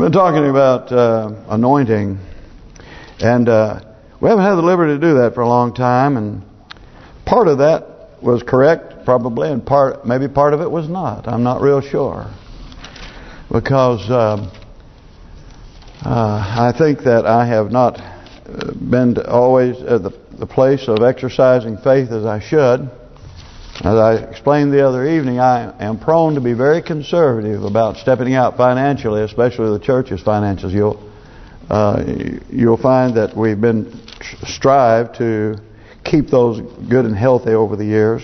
We've been talking about uh, anointing, and uh, we haven't had the liberty to do that for a long time, and part of that was correct, probably, and part maybe part of it was not. I'm not real sure. Because uh, uh I think that I have not been always at the, the place of exercising faith as I should. As I explained the other evening, I am prone to be very conservative about stepping out financially, especially the church's finances. You'll uh, you'll find that we've been strive to keep those good and healthy over the years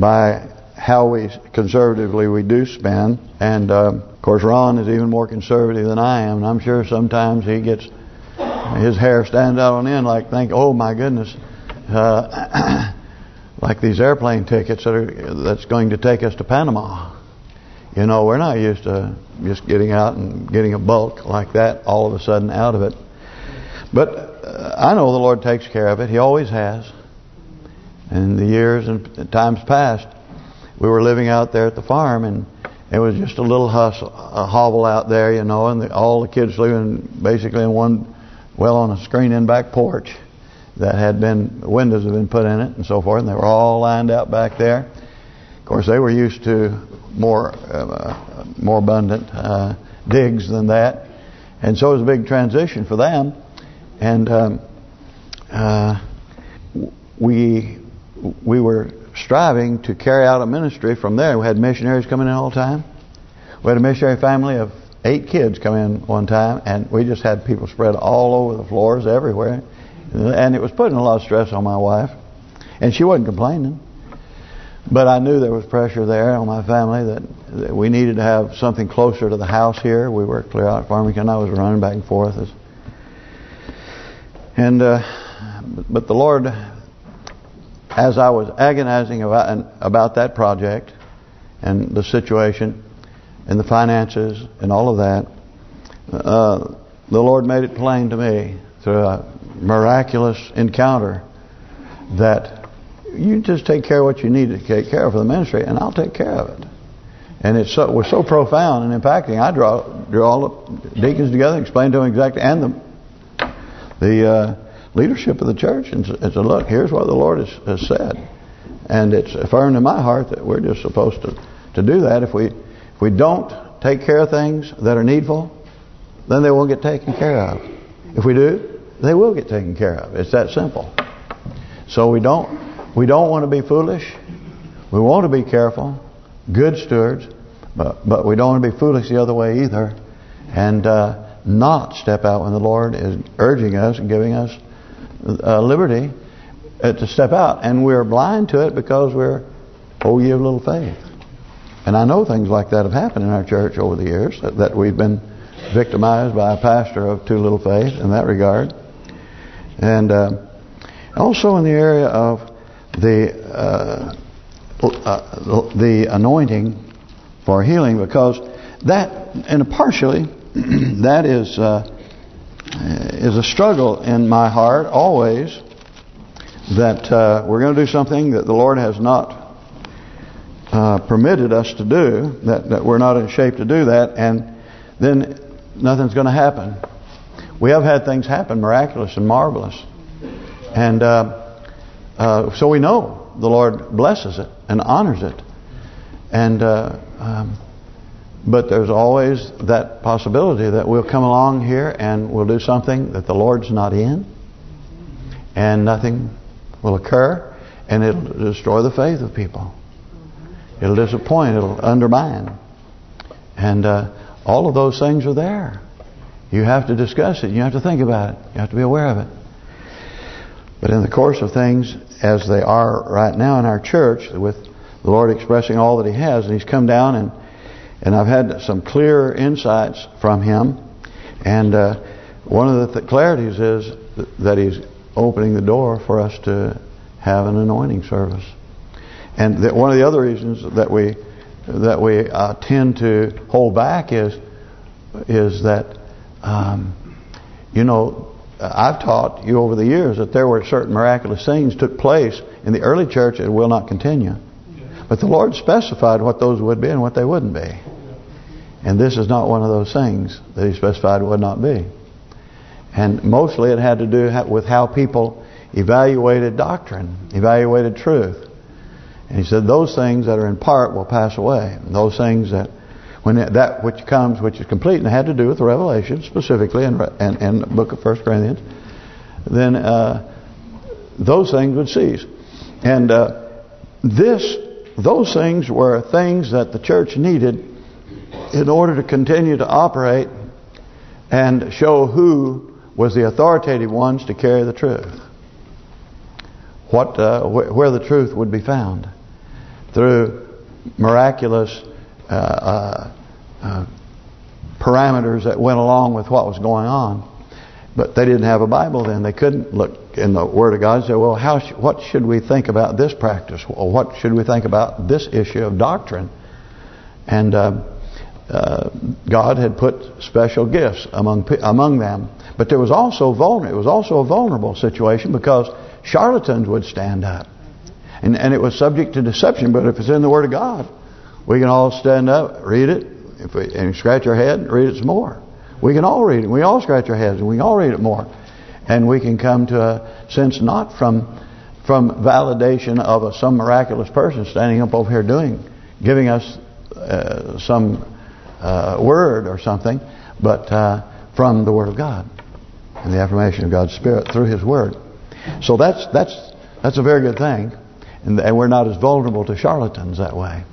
by how we conservatively we do spend. And uh, of course, Ron is even more conservative than I am, and I'm sure sometimes he gets his hair stands out on end like think, oh my goodness. Uh, like these airplane tickets that are that's going to take us to Panama. You know, we're not used to just getting out and getting a bulk like that all of a sudden out of it. But uh, I know the Lord takes care of it. He always has. In the years and times past, we were living out there at the farm, and it was just a little hustle, a hovel out there, you know, and the, all the kids living basically in one, well, on a screen-in back porch that had been windows had been put in it and so forth, and they were all lined out back there. Of course, they were used to more uh, more abundant uh, digs than that, and so it was a big transition for them. And um, uh, we we were striving to carry out a ministry from there. We had missionaries coming in all the time. We had a missionary family of eight kids come in one time, and we just had people spread all over the floors everywhere. And it was putting a lot of stress on my wife. And she wasn't complaining. But I knew there was pressure there on my family that, that we needed to have something closer to the house here. We worked clear out at Farmington. I was running back and forth. And uh, But the Lord, as I was agonizing about, about that project and the situation and the finances and all of that, uh, the Lord made it plain to me through a miraculous encounter that you just take care of what you need to take care of for the ministry, and I'll take care of it. And it so was so profound and impacting. I draw draw all the deacons together, explain to them exactly, and the the uh, leadership of the church, and, and said, "Look, here's what the Lord has, has said." And it's affirmed in my heart that we're just supposed to to do that. If we if we don't take care of things that are needful, then they won't get taken care of. If we do, they will get taken care of. It's that simple. So we don't we don't want to be foolish. We want to be careful, good stewards, but but we don't want to be foolish the other way either, and uh, not step out when the Lord is urging us and giving us uh, liberty uh, to step out, and we're blind to it because we're oh, you of little faith. And I know things like that have happened in our church over the years that, that we've been victimized by a pastor of too little faith in that regard. And uh, also in the area of the uh, uh, the anointing for healing, because that, and partially, that is uh, is a struggle in my heart always that uh, we're going to do something that the Lord has not uh, permitted us to do, that, that we're not in shape to do that, and then nothing's going to happen. We have had things happen miraculous and marvelous. And uh, uh, so we know the Lord blesses it and honors it. And uh, um, But there's always that possibility that we'll come along here and we'll do something that the Lord's not in. And nothing will occur. And it'll destroy the faith of people. It'll disappoint. It'll undermine. And uh, all of those things are there. You have to discuss it. You have to think about it. You have to be aware of it. But in the course of things, as they are right now in our church, with the Lord expressing all that He has, and He's come down and and I've had some clear insights from Him. And uh, one of the th clarities is that He's opening the door for us to have an anointing service. And that one of the other reasons that we that we uh, tend to hold back is is that um, you know, I've taught you over the years that there were certain miraculous things took place in the early church that will not continue. But the Lord specified what those would be and what they wouldn't be. And this is not one of those things that he specified would not be. And mostly it had to do with how people evaluated doctrine, evaluated truth. And he said those things that are in part will pass away. And those things that when that which comes, which is complete, and had to do with the Revelation specifically, and and, and the book of First Corinthians, then uh, those things would cease. And uh, this, those things were things that the church needed in order to continue to operate and show who was the authoritative ones to carry the truth. What, uh, wh where the truth would be found through miraculous parameters that went along with what was going on. But they didn't have a Bible then. They couldn't look in the Word of God and say, well, how sh what should we think about this practice? Or what should we think about this issue of doctrine? And uh, uh, God had put special gifts among among them. But there was also vulnerable. It was also a vulnerable situation because charlatans would stand up, and and it was subject to deception. But if it's in the Word of God, we can all stand up, read it, if we, and scratch our head, read it some more. We can all read it. We all scratch our heads, and we can all read it more, and we can come to a sense not from from validation of a, some miraculous person standing up over here doing, giving us uh, some uh, word or something, but uh, from the Word of God and the affirmation of God's Spirit through His Word. So that's that's that's a very good thing, and, and we're not as vulnerable to charlatans that way.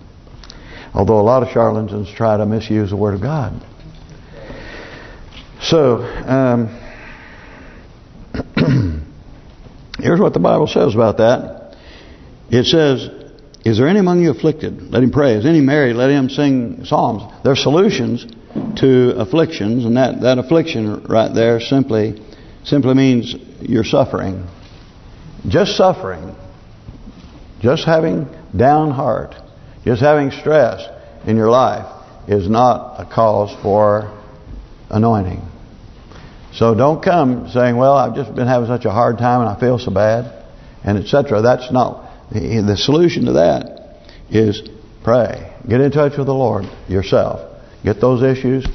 Although a lot of charlatans try to misuse the Word of God. So, um, here's what the Bible says about that. It says, is there any among you afflicted? Let him pray. Is any married? Let him sing psalms. There are solutions to afflictions, and that, that affliction right there simply simply means you're suffering. Just suffering. Just having down heart. Just having stress in your life is not a cause for anointing. So don't come saying, well, I've just been having such a hard time and I feel so bad, and etc. That's not the solution to that is pray. Get in touch with the Lord yourself. Get those issues.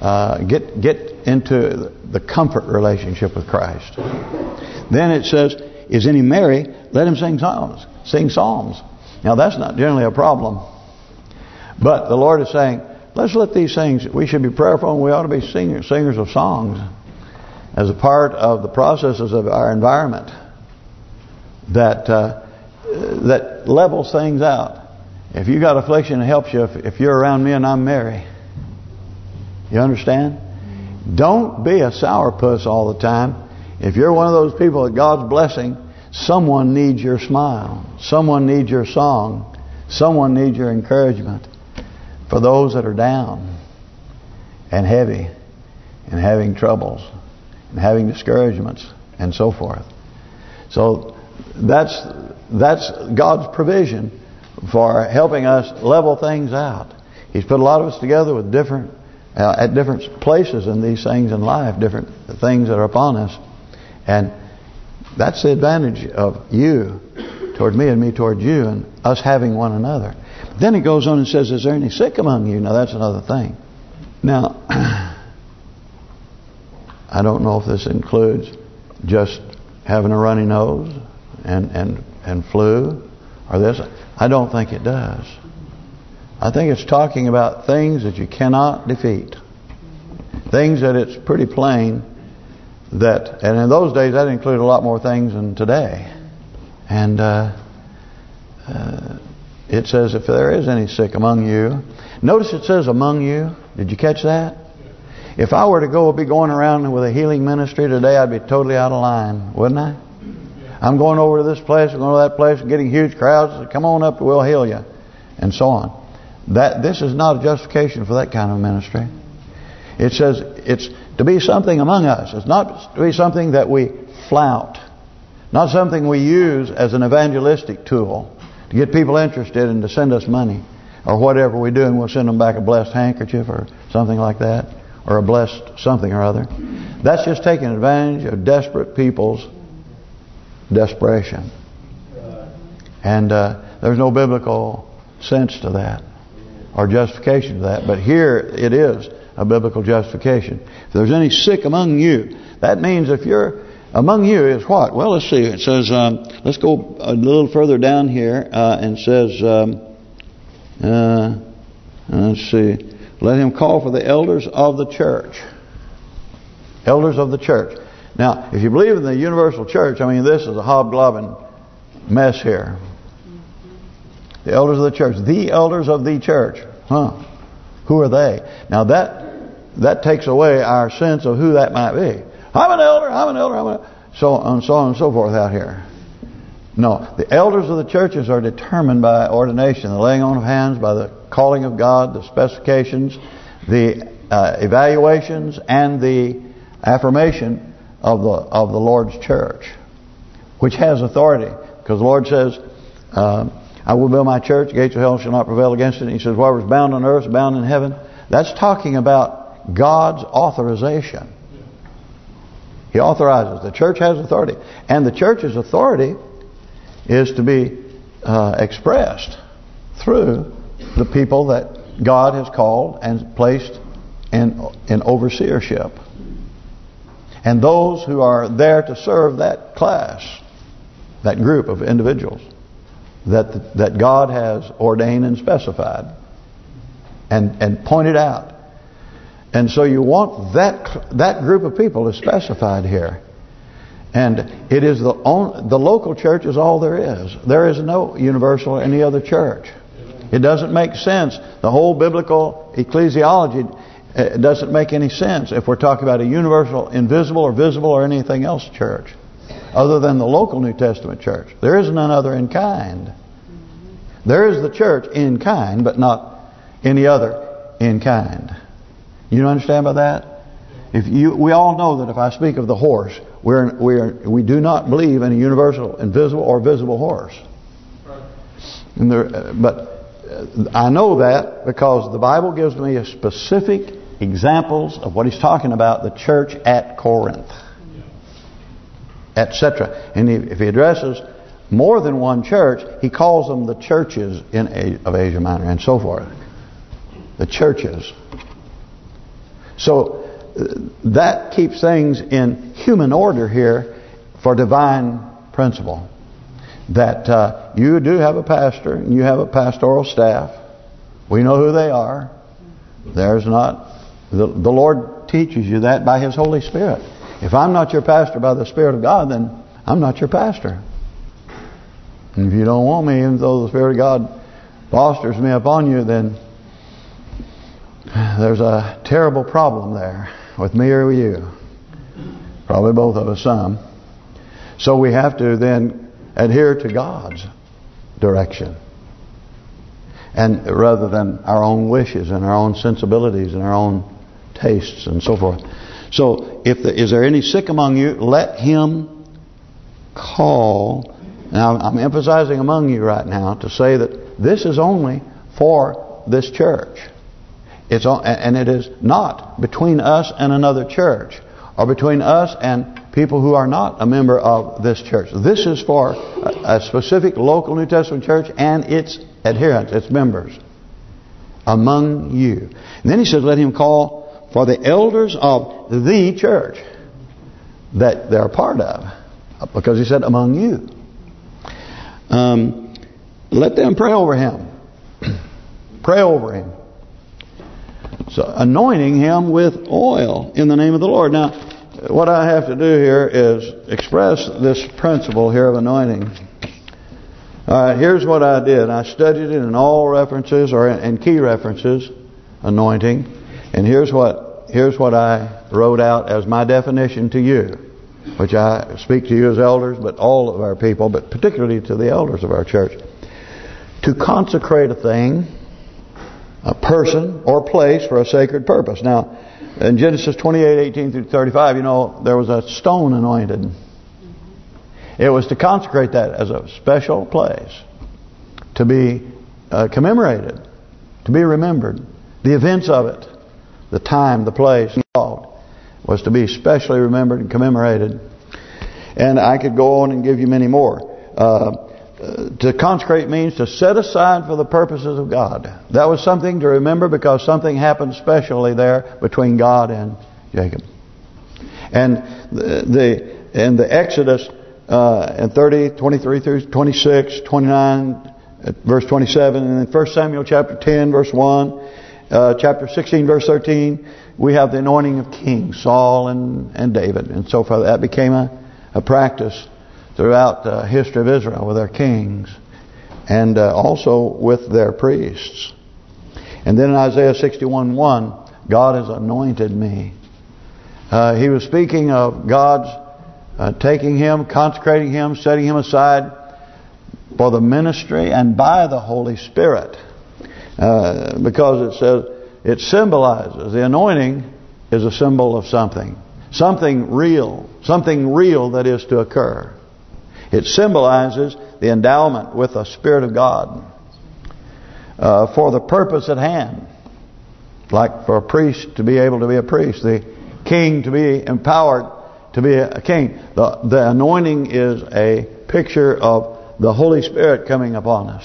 Uh, get get into the comfort relationship with Christ. Then it says, "Is any merry? Let him sing psalms. Sing psalms." Now that's not generally a problem, but the Lord is saying, "Let's let these things. We should be prayerful, and we ought to be singers, singers of songs, as a part of the processes of our environment." That. Uh, that levels things out. If you got affliction, it helps you if, if you're around me and I'm merry. You understand? Don't be a sourpuss all the time. If you're one of those people that God's blessing, someone needs your smile. Someone needs your song. Someone needs your encouragement. For those that are down and heavy and having troubles and having discouragements and so forth. So that's that's God's provision for helping us level things out. He's put a lot of us together with different uh, at different places in these things in life, different things that are upon us. And that's the advantage of you toward me and me toward you and us having one another. Then he goes on and says, is there any sick among you? Now that's another thing. Now, I don't know if this includes just having a runny nose and and and flu or this. I don't think it does. I think it's talking about things that you cannot defeat. Things that it's pretty plain that, and in those days that included a lot more things than today. And uh, uh, it says, if there is any sick among you, notice it says among you. Did you catch that? If I were to go be going around with a healing ministry today, I'd be totally out of line, wouldn't I? I'm going over to this place, I'm going to that place, getting huge crowds. Come on up, we'll heal you, and so on. That this is not a justification for that kind of ministry. It says it's to be something among us. It's not to be something that we flout, not something we use as an evangelistic tool to get people interested and to send us money or whatever we do, and we'll send them back a blessed handkerchief or something like that, or a blessed something or other. That's just taking advantage of desperate people's desperation. And uh, there's no biblical sense to that. or justification to that. But here it is a biblical justification. If there's any sick among you, that means if you're among you is what? Well, let's see. It says, um, let's go a little further down here uh, and says, um, uh, let's see, let him call for the elders of the church. Elders of the church. Now, if you believe in the universal church, I mean, this is a hobgoblin mess here. The elders of the church. The elders of the church. Huh. Who are they? Now that that takes away our sense of who that might be. I'm an elder, I'm an elder, I'm an so on, so on and so forth out here. No, the elders of the churches are determined by ordination, the laying on of hands, by the calling of God, the specifications, the uh, evaluations, and the affirmation of the of the Lord's church, which has authority. Because the Lord says, uh, I will build my church, gates of hell shall not prevail against it. And he says, whatever's bound on earth is bound in heaven. That's talking about God's authorization. He authorizes. The church has authority. And the church's authority is to be uh, expressed through the people that God has called and placed in, in overseership and those who are there to serve that class, that group of individuals that that God has ordained and specified and and pointed out. And so you want that that group of people is specified here. And it is the only, the local church is all there is. There is no universal any other church. It doesn't make sense. The whole biblical ecclesiology it doesn't make any sense if we're talking about a universal, invisible, or visible, or anything else church, other than the local New Testament church. There is none other in kind. There is the church in kind, but not any other in kind. You understand by that? If you, we all know that if I speak of the horse, we're we're we do not believe in a universal, invisible, or visible horse. There, uh, but uh, I know that because the Bible gives me specific examples of what he's talking about, the church at Corinth, etc. And if he addresses more than one church, he calls them the churches in of Asia Minor and so forth. The churches. So uh, that keeps things in human order here for divine principle. That uh, you do have a pastor and you have a pastoral staff. We know who they are. There's not the, the Lord teaches you that by His Holy Spirit. If I'm not your pastor by the Spirit of God, then I'm not your pastor. And if you don't want me, even though the Spirit of God fosters me upon you, then there's a terrible problem there with me or you. Probably both of us some. So we have to then adhere to God's direction and rather than our own wishes and our own sensibilities and our own tastes and so forth. So, if the, is there any sick among you, let him call. Now, I'm emphasizing among you right now to say that this is only for this church. It's and it is not between us and another church, or between us and people who are not a member of this church. This is for a, specific local New Testament church and its adherents, its members, among you. And then he says, let him call for the elders of the church that they're part of. Because he said, among you. Um, let them pray over him. pray over him. So anointing him with oil in the name of the Lord. Now, what I have to do here is express this principle here of anointing. All right, here's what I did. I studied it in all references or in key references, anointing. And here's what here's what I wrote out as my definition to you, which I speak to you as elders, but all of our people, but particularly to the elders of our church. To consecrate a thing, a person, or place for a sacred purpose. Now, in Genesis 28, 18 through 35, you know, there was a stone anointed. It was to consecrate that as a special place to be uh, commemorated, to be remembered, the events of it the time, the place involved was to be specially remembered and commemorated. And I could go on and give you many more. Uh, to consecrate means to set aside for the purposes of God. That was something to remember because something happened specially there between God and Jacob. And the, the in the Exodus uh, in 30, 23 through 26, 29, verse 27, and in 1 Samuel chapter 10, verse 1, uh, chapter 16, verse 13, we have the anointing of kings, Saul and, and David. And so far that became a, a practice throughout the history of Israel with their kings and uh, also with their priests. And then in Isaiah 61:1, God has anointed me. Uh, he was speaking of God's uh, taking him, consecrating him, setting him aside for the ministry and by the Holy Spirit. Uh, because it says, it symbolizes, the anointing is a symbol of something. Something real. Something real that is to occur. It symbolizes the endowment with the Spirit of God uh, for the purpose at hand. Like for a priest to be able to be a priest, the king to be empowered to be a king. The, the anointing is a picture of the Holy Spirit coming upon us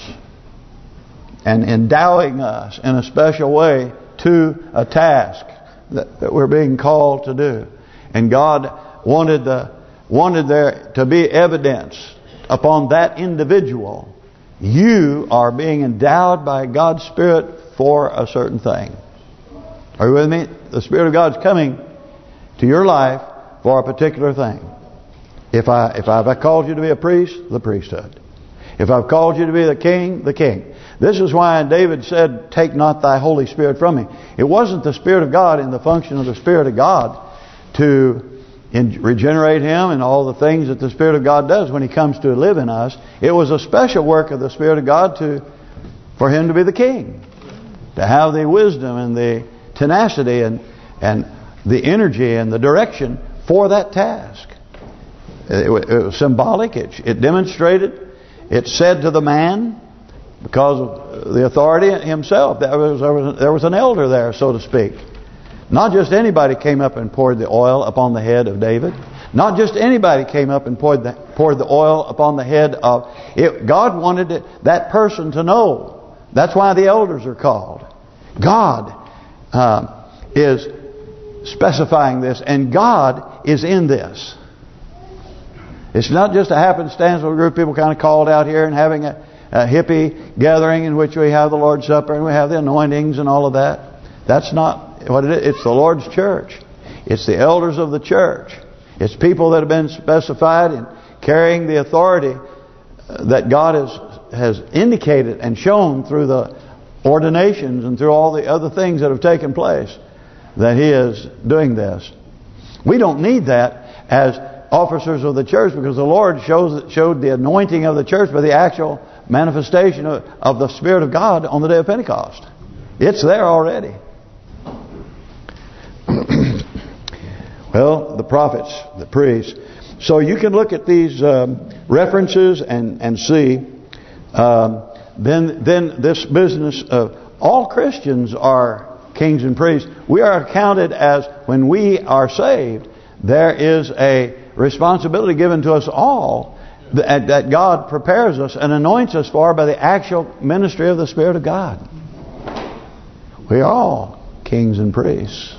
and endowing us in a special way to a task that, that we're being called to do. And God wanted the wanted there to be evidence upon that individual. You are being endowed by God's Spirit for a certain thing. Are you with me? The Spirit of God's coming to your life for a particular thing. If I if I've called you to be a priest, the priesthood. If I've called you to be the king, the king. This is why David said, take not thy Holy Spirit from me. It wasn't the Spirit of God in the function of the Spirit of God to regenerate him and all the things that the Spirit of God does when He comes to live in us. It was a special work of the Spirit of God to for Him to be the King, to have the wisdom and the tenacity and and the energy and the direction for that task. It, was symbolic. It, it demonstrated. It said to the man, because of the authority himself, there was there was an elder there, so to speak. Not just anybody came up and poured the oil upon the head of David. Not just anybody came up and poured the poured the oil upon the head of it. God wanted it, that person to know. That's why the elders are called. God uh, is specifying this, and God is in this. It's not just a happenstance of a group of people kind of called out here and having a, a hippie gathering in which we have the Lord's Supper and we have the anointings and all of that. That's not what it is. It's the Lord's church. It's the elders of the church. It's people that have been specified in carrying the authority uh, that God has has indicated and shown through the ordinations and through all the other things that have taken place that he is doing this. We don't need that as officers of the church because the Lord shows showed the anointing of the church by the actual manifestation of, of the Spirit of God on the day of Pentecost. It's there already. Well, the prophets, the priests. So you can look at these um, references and and see. Um, then then this business of all Christians are kings and priests, we are counted as, when we are saved, there is a responsibility given to us all that, that God prepares us and anoints us for by the actual ministry of the Spirit of God. We are all kings and priests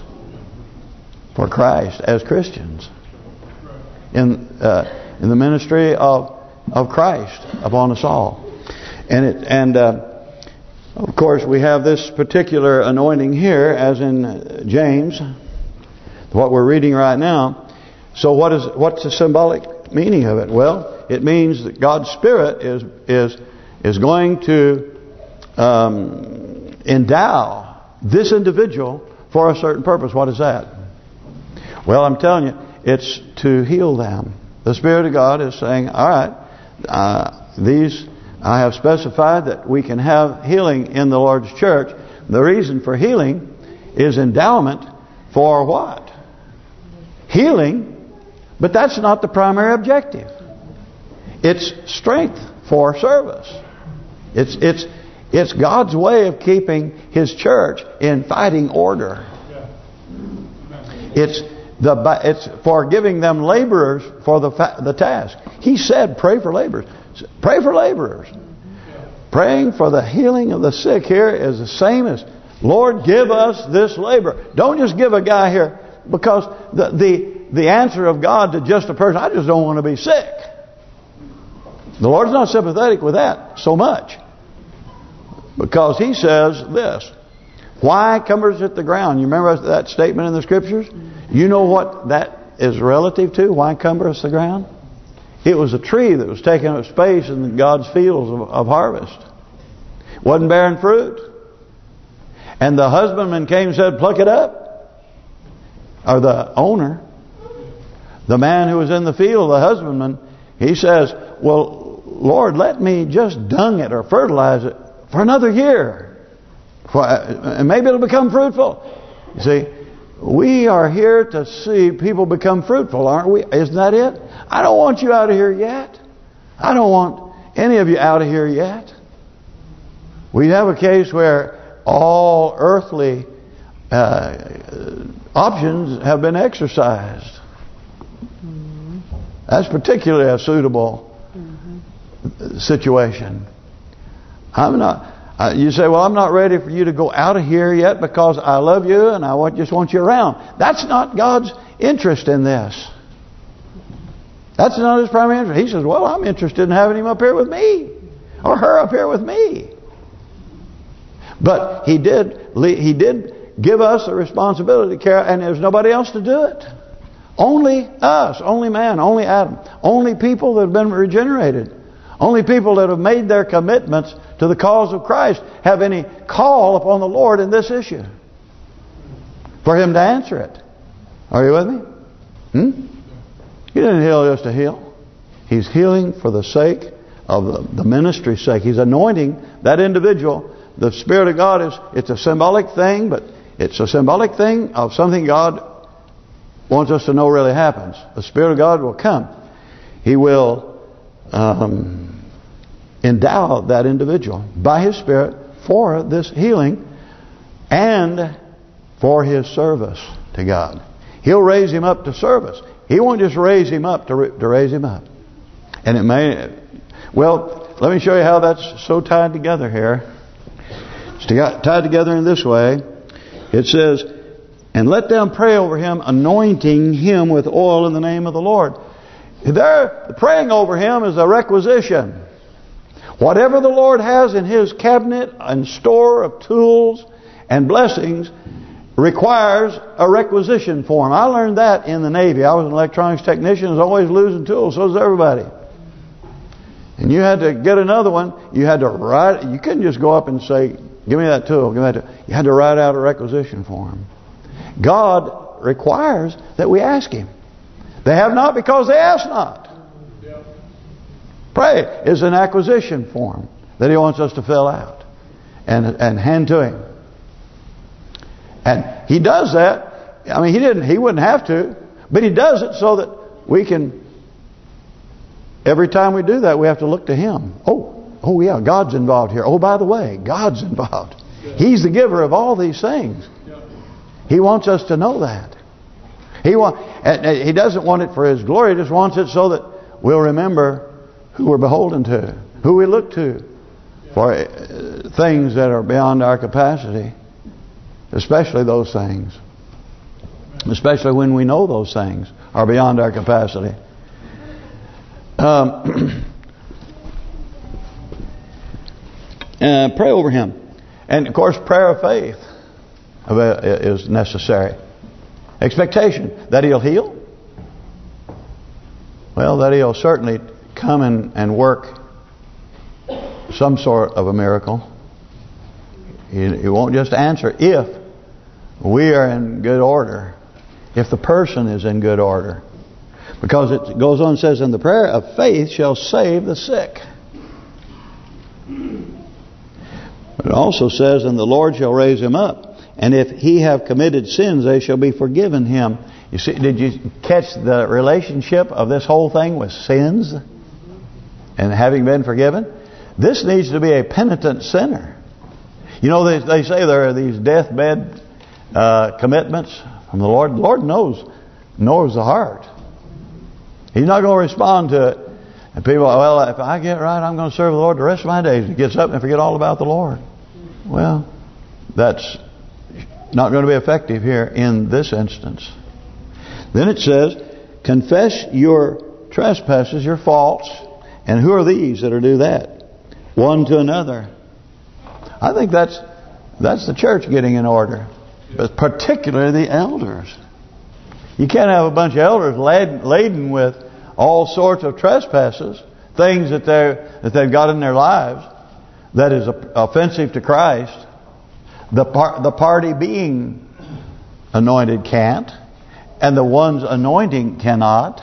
for Christ as Christians in uh, in the ministry of of Christ upon us all, and it and. Uh, of course, we have this particular anointing here, as in James, what we're reading right now. So what is what's the symbolic meaning of it? Well, it means that God's Spirit is is is going to um, endow this individual for a certain purpose. What is that? Well, I'm telling you, it's to heal them. The Spirit of God is saying, all right, uh, these I have specified that we can have healing in the Lord's church. The reason for healing is endowment for what? Healing, but that's not the primary objective. It's strength for service. It's it's it's God's way of keeping His church in fighting order. It's the it's for giving them laborers for the the task. He said, "Pray for laborers." Pray for laborers. Praying for the healing of the sick here is the same as, Lord, give us this labor. Don't just give a guy here, because the the the answer of God to just a person, I just don't want to be sick. The Lord's not sympathetic with that so much. Because He says this, Why cumbereth it the ground? You remember that statement in the Scriptures? You know what that is relative to? Why cumbereth the ground? It was a tree that was taking up space in God's fields of, of harvest. Wasn't bearing fruit. And the husbandman came and said, pluck it up. Or the owner. The man who was in the field, the husbandman, he says, well, Lord, let me just dung it or fertilize it for another year. And maybe it'll become fruitful. You see, we are here to see people become fruitful, aren't we? Isn't that it? I don't want you out of here yet. I don't want any of you out of here yet. We have a case where all earthly uh, options have been exercised. That's particularly a suitable situation. I'm not. Uh, you say, well, I'm not ready for you to go out of here yet because I love you and I want, just want you around. That's not God's interest in this. That's not His primary interest. He says, well, I'm interested in having him up here with me. Or her up here with me. But He did He did give us a responsibility to care, and there's nobody else to do it. Only us, only man, only Adam, only people that have been regenerated. Only people that have made their commitments to the cause of Christ have any call upon the Lord in this issue. For Him to answer it. Are you with me? Hmm? He didn't heal just to heal. He's healing for the sake of the, ministry's sake. He's anointing that individual. The Spirit of God is, it's a symbolic thing, but it's a symbolic thing of something God wants us to know really happens. The Spirit of God will come. He will um, endow that individual by His Spirit for this healing and for His service to God. He'll raise him up to service. He won't just raise him up to, to raise him up. And it may... Well, let me show you how that's so tied together here. It's tied together in this way. It says, and let them pray over him, anointing him with oil in the name of the Lord. There, praying over him is a requisition. Whatever the Lord has in His cabinet and store of tools and blessings requires a requisition form. I learned that in the Navy. I was an electronics technician. I was always losing tools. So was everybody. And you had to get another one. You had to write. You couldn't just go up and say, "Give me that tool." Give me that tool. You had to write out a requisition form. God requires that we ask Him. They have not because they ask not. Pray is an acquisition form that He wants us to fill out and and hand to Him. And He does that. I mean, He didn't. He wouldn't have to, but He does it so that we can. Every time we do that, we have to look to Him. Oh, oh yeah, God's involved here. Oh, by the way, God's involved. He's the giver of all these things. He wants us to know that. He want, He doesn't want it for His glory. He just wants it so that we'll remember who we're beholden to, who we look to for uh, things that are beyond our capacity, especially those things. Especially when we know those things are beyond our capacity. Um, uh, pray over him. And, of course, prayer of faith is necessary. Expectation that he'll heal. Well, that he'll certainly come and, and work some sort of a miracle. He, won't just answer if we are in good order. If the person is in good order. Because it goes on and says, And the prayer of faith shall save the sick. But it also says, And the Lord shall raise him up. And if he have committed sins, they shall be forgiven him. You see, did you catch the relationship of this whole thing with sins? And having been forgiven? This needs to be a penitent sinner. You know, they, they say there are these deathbed uh, commitments from the Lord. The Lord knows knows the heart. He's not going to respond to it. And people, well, if I get right, I'm going to serve the Lord the rest of my days. He gets up and forget all about the Lord. Well, that's not going to be effective here in this instance. Then it says, confess your trespasses, your faults. And who are these that are do that? One to another. I think that's that's the church getting in order. But particularly the elders. You can't have a bunch of elders laden, laden with all sorts of trespasses, things that they that they've got in their lives that is offensive to Christ. The par the party being anointed can't, and the ones anointing cannot.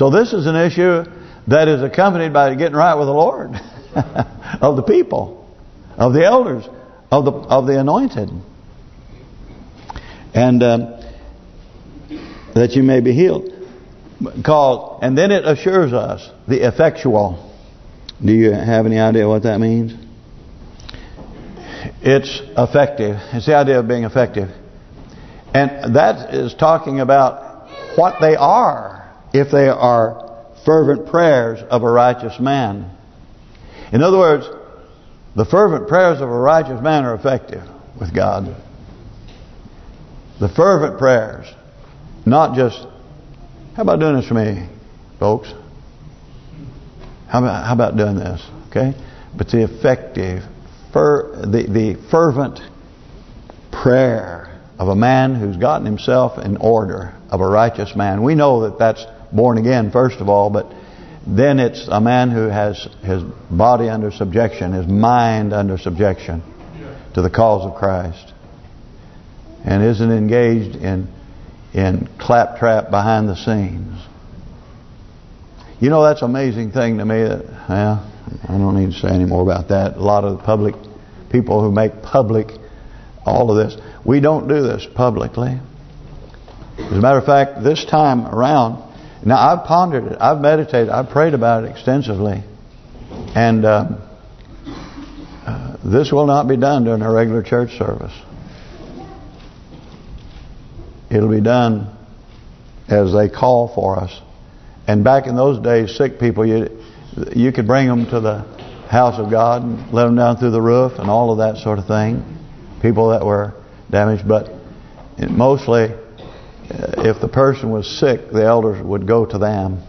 So this is an issue that is accompanied by getting right with the Lord of the people, of the elders, of the of the anointed, and um, that you may be healed. Called, and then it assures us the effectual. Do you have any idea what that means? It's effective. It's the idea of being effective. And that is talking about what they are if they are fervent prayers of a righteous man. In other words, the fervent prayers of a righteous man are effective with God. The fervent prayers, not just, how about doing this for me, folks? How about how about doing this? Okay, but the effective, fer, the the fervent prayer of a man who's gotten himself in order, of a righteous man. We know that that's born again first of all, but then it's a man who has his body under subjection, his mind under subjection to the cause of Christ, and isn't engaged in in claptrap behind the scenes. You know, that's an amazing thing to me. That well, I don't need to say any more about that. A lot of the public people who make public all of this, we don't do this publicly. As a matter of fact, this time around, now I've pondered it, I've meditated, I've prayed about it extensively, and um, uh, this will not be done during a regular church service. It'll be done as they call for us and back in those days, sick people, you you could bring them to the house of God and let them down through the roof and all of that sort of thing. People that were damaged, but mostly, if the person was sick, the elders would go to them.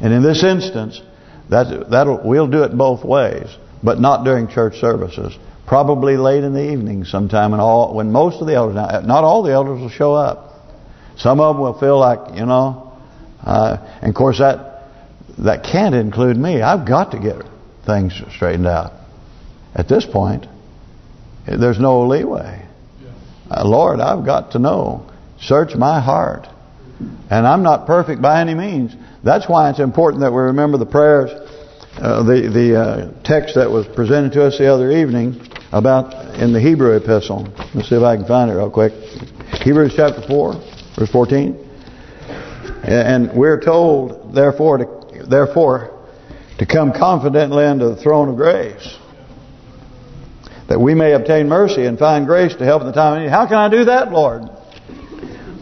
And in this instance, that that we'll do it both ways, but not during church services. Probably late in the evening sometime, and all when most of the elders, not all the elders will show up. Some of them will feel like, you know, uh, and of course that that can't include me. I've got to get things straightened out. At this point, there's no leeway. Uh, Lord, I've got to know. Search my heart. And I'm not perfect by any means. That's why it's important that we remember the prayers, uh, the the uh, text that was presented to us the other evening about in the Hebrew epistle. Let's see if I can find it real quick. Hebrews chapter 4, verse 14. And we're told, therefore, to, therefore, to come confidently unto the throne of grace, that we may obtain mercy and find grace to help in the time of need. How can I do that, Lord?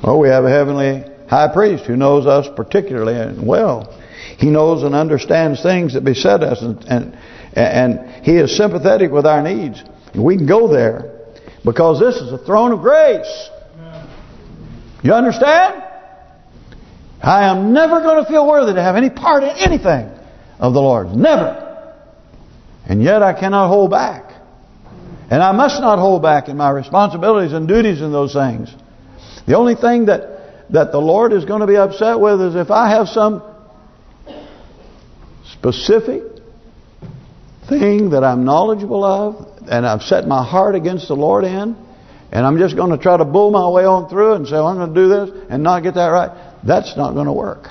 Well, we have a heavenly high priest who knows us particularly and well. He knows and understands things that beset us, and and, and he is sympathetic with our needs. We can go there because this is a throne of grace. You understand? I am never going to feel worthy to have any part in anything of the Lord. Never. And yet I cannot hold back. And I must not hold back in my responsibilities and duties in those things. The only thing that that the Lord is going to be upset with is if I have some specific thing that I'm knowledgeable of and I've set my heart against the Lord in and I'm just going to try to bull my way on through and say, well, I'm going to do this and not get that right. That's not going to work.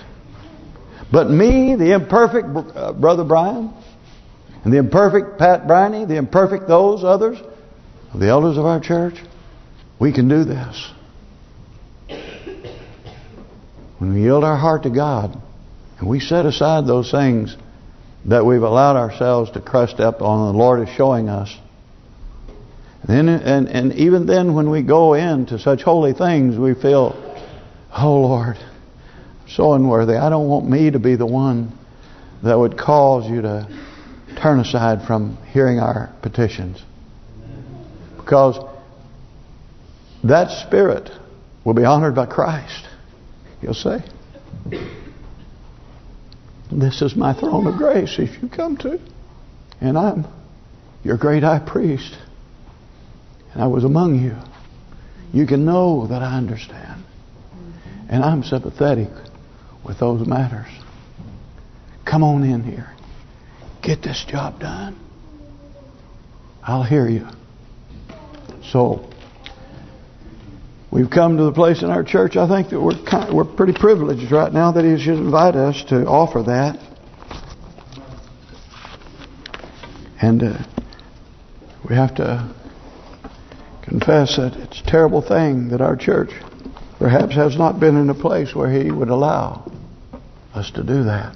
But me, the imperfect uh, Brother Brian, and the imperfect Pat Briney, the imperfect those others, the elders of our church, we can do this. When we yield our heart to God, and we set aside those things that we've allowed ourselves to crust up on, the Lord is showing us. And, and, and even then when we go into such holy things, we feel, oh Lord, so unworthy. I don't want me to be the one that would cause you to turn aside from hearing our petitions. Because that spirit will be honored by Christ. He'll say, this is my throne of grace if you come to. And I'm your great high priest. And I was among you. You can know that I understand. And I'm sympathetic with those matters. Come on in here. Get this job done. I'll hear you. So, we've come to the place in our church, I think that we're kind of, we're pretty privileged right now that He should invite us to offer that. And uh, we have to confess that it's a terrible thing that our church perhaps has not been in a place where He would allow us to do that.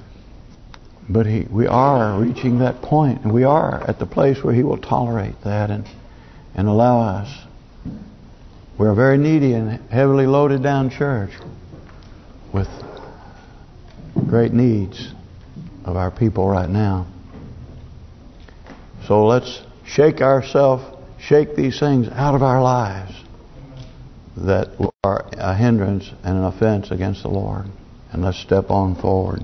But he, we are reaching that point, and we are at the place where He will tolerate that and and allow us. We're a very needy and heavily loaded down church with great needs of our people right now. So let's shake ourselves, shake these things out of our lives that are a hindrance and an offense against the Lord. And let's step on forward.